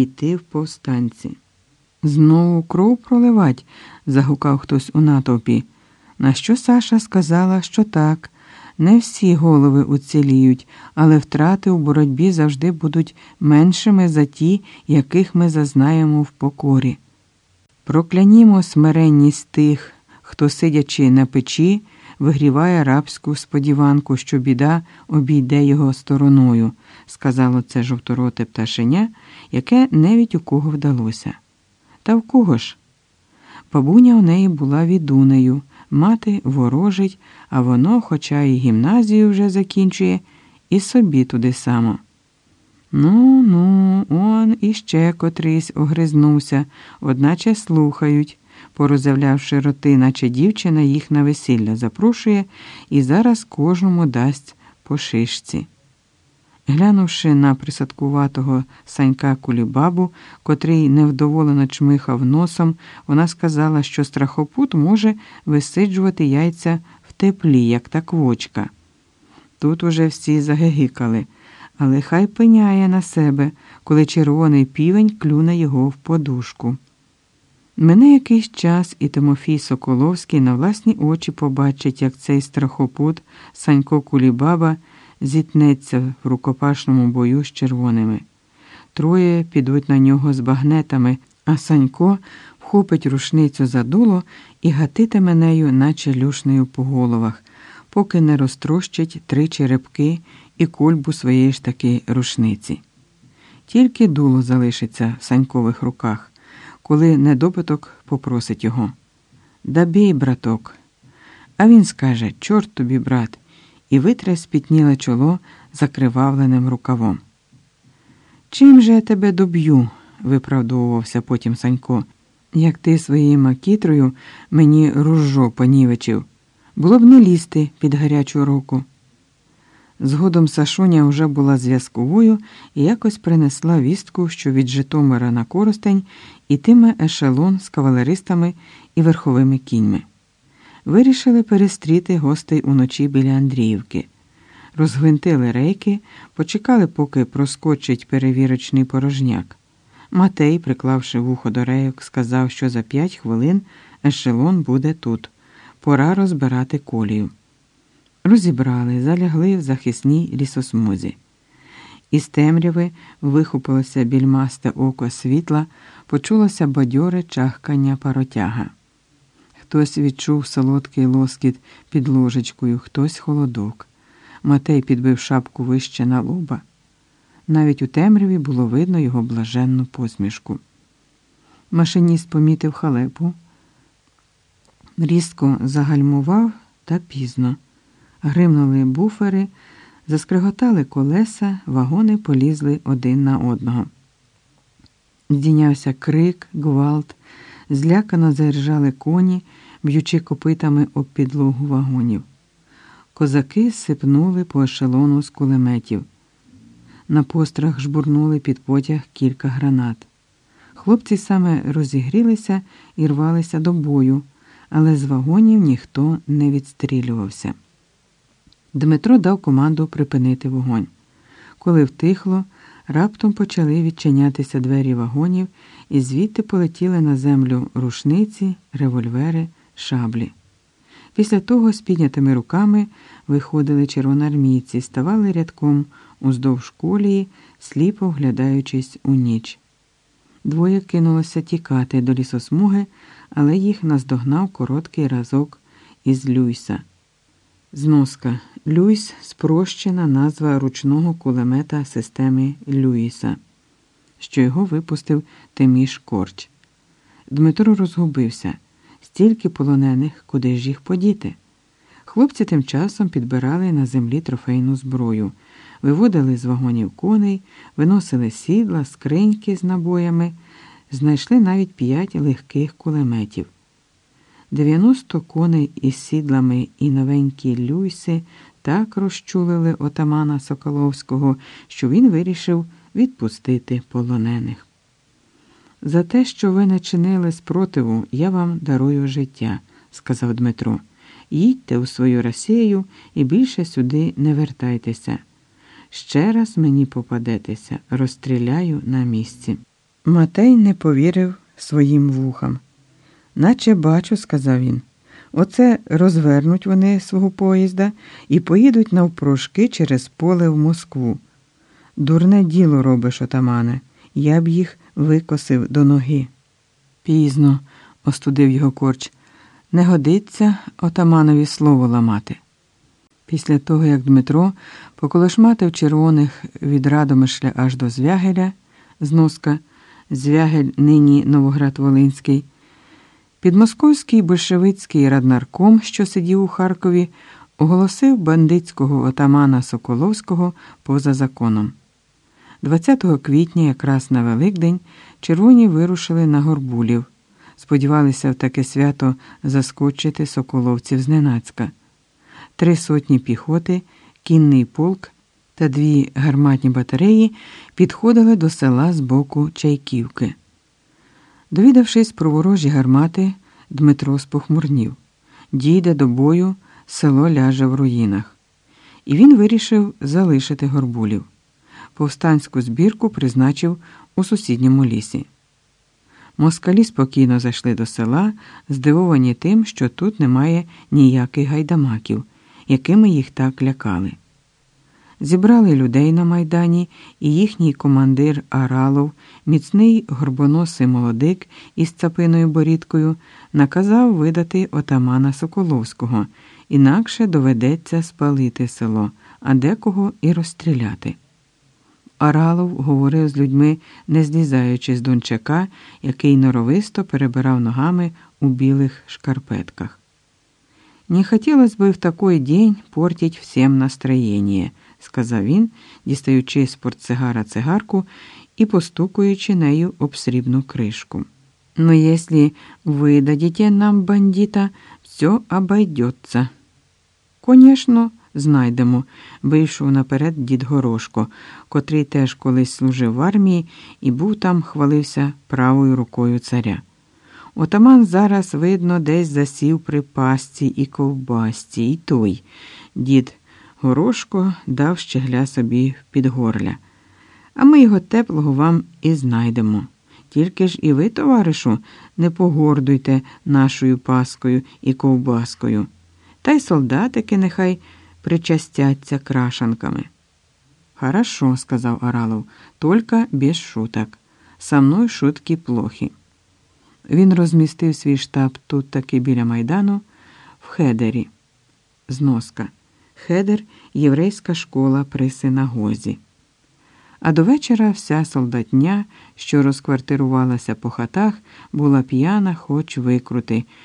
іти в повстанці. Знову кров проливать, загукав хтось у натовпі. На що Саша сказала, що так. Не всі голови уціліють, але втрати у боротьбі завжди будуть меншими за ті, яких ми зазнаємо в покорі. Проклянімо смиренність тих, хто, сидячи на печі, вигріває рабську сподіванку, що біда обійде його стороною, сказало це жовтороте пташеня, яке невідь у кого вдалося. Та в кого ж? Бабуня у неї була відунею, мати ворожить, а воно, хоча і гімназію вже закінчує, і собі туди само. Ну, ну, он іще котрийсь огризнувся, одначе слухають, порозявлявши роти, наче дівчина їх на весілля запрошує і зараз кожному дасть по шишці. Глянувши на присадкуватого санька кулібабу, котрий невдоволено чмихав носом, вона сказала, що страхопут може висиджувати яйця в теплі, як та квочка. Тут уже всі загигикали, але хай пеняє на себе, коли червоний півень клюне його в подушку. Мене якийсь час і Тимофій Соколовський на власні очі побачить, як цей страхопут Санько Кулібаба зіткнеться в рукопашному бою з червоними. Троє підуть на нього з багнетами, а Санько вхопить рушницю за дуло і гатитиме нею, наче люшнею по головах, поки не розтрощить три черепки і кольбу своєї ж таки рушниці. Тільки дуло залишиться в санькових руках, коли недопиток попросить його. Да бій, браток. А він скаже Чорт тобі, брат і витре спітніле чоло закривавленим рукавом. Чим же я тебе доб'ю? виправдовувався потім Санько, як ти своєю макітрою мені ружжо понівечив. Було б не лізти під гарячу руку. Згодом Сашуня вже була зв'язковою і якось принесла вістку, що від Житомира на Коростень ітиме ешелон з кавалеристами і верховими кіньми вирішили перестріти гостей уночі біля Андріївки. Розгвинтили рейки, почекали, поки проскочить перевірочний порожняк. Матей, приклавши вухо до рейок, сказав, що за п'ять хвилин ешелон буде тут. Пора розбирати колію. Розібрали, залягли в захисній лісосмузі. Із темряви вихопилося більмасте око світла, почулося бадьоре чахкання паротяга. Хтось відчув солодкий лоскіт під ложечкою, хтось холодок. Матей підбив шапку вище на лоба. Навіть у темряві було видно його блаженну посмішку. Машиніст помітив халепу, різко загальмував та пізно. Гримнули буфери, заскриготали колеса, вагони полізли один на одного. Здійнявся крик, гвалт, злякано заіржали коні б'ючи копитами об підлогу вагонів. Козаки сипнули по ешелону з кулеметів. На пострах жбурнули під потяг кілька гранат. Хлопці саме розігрілися і рвалися до бою, але з вагонів ніхто не відстрілювався. Дмитро дав команду припинити вогонь. Коли втихло, раптом почали відчинятися двері вагонів, і звідти полетіли на землю рушниці, револьвери шаблі. Після того з піднятими руками виходили червоноармійці, ставали рядком уздовж колії, сліпо вглядаючись у ніч. Двоє кинулося тікати до лісосмуги, але їх наздогнав короткий разок із Люйса. Зноска Люйс спрощена назва ручного кулемета системи Люїса, що його випустив Теміш Корч. Дмитро розгубився стільки полонених, куди ж їх подіти. Хлопці тим часом підбирали на землі трофейну зброю, виводили з вагонів коней, виносили сідла, скриньки з набоями, знайшли навіть п'ять легких кулеметів. 90 коней із сідлами і новенькі люйси так розчулили отамана Соколовського, що він вирішив відпустити полонених. За те, що ви не чинили спротиву, я вам дарую життя, сказав Дмитро. Їдьте у свою Росію і більше сюди не вертайтеся. Ще раз мені попадетеся, розстріляю на місці. Матей не повірив своїм вухам. Наче бачу, сказав він. Оце розвернуть вони свого поїзда і поїдуть навпрошки через поле в Москву. Дурне діло робиш, отамане, я б їх викосив до ноги. Пізно, остудив його корч. Не годиться отаманові слово ламати. Після того, як Дмитро поколошматив червоних від Радомишля аж до Звягеля, зноска, Звягель нині Новоград Волинський, підмосковський большевицький раднарком, що сидів у Харкові, оголосив бандитського отамана Соколовського поза законом. 20 квітня, якраз на Великдень, червоні вирушили на Горбулів. Сподівалися в таке свято заскочити соколовців зненацька. Три сотні піхоти, кінний полк та дві гарматні батареї підходили до села з боку Чайківки. Довідавшись про ворожі гармати, Дмитро спохмурнів. Дійде до бою, село ляже в руїнах. І він вирішив залишити горбулів. Повстанську збірку призначив у сусідньому лісі. Москалі спокійно зайшли до села, здивовані тим, що тут немає ніяких гайдамаків, якими їх так лякали. Зібрали людей на майдані, і їхній командир Аралов, міцний горбоносий молодик із цапиною борідкою, наказав видати отамана Соколовського, інакше доведеться спалити село, а декого і розстріляти. Аралов говорив з людьми, не злізаючи з дончака, який норовисто перебирав ногами у білих шкарпетках. Не хотілося б в такий день портить всім настроєння, сказав він, дістаючи з портсигара цигарку і постукуючи нею об срібну кришку. Но если вы дадите нам бандита, все обойдется. Конечно, знайдемо, вийшов наперед дід Горошко, котрий теж колись служив в армії і був там, хвалився правою рукою царя. Отаман зараз, видно, десь засів при пасці і ковбасці, і той. Дід Горошко дав щегля собі під горля. А ми його теплого вам і знайдемо. Тільки ж і ви, товаришу, не погордуйте нашою паскою і ковбаскою. Та й солдатики нехай причастяться крашанками. Хорошо, сказав Аралов, только без шуток. Со мною шутки плохі. Він розмістив свій штаб тут таки біля майдану в Хедері. Зноска. Хедер єврейська школа при синагозі. А до вечора вся солдатня, що розквартирувалася по хатах, була п'яна, хоч викрути.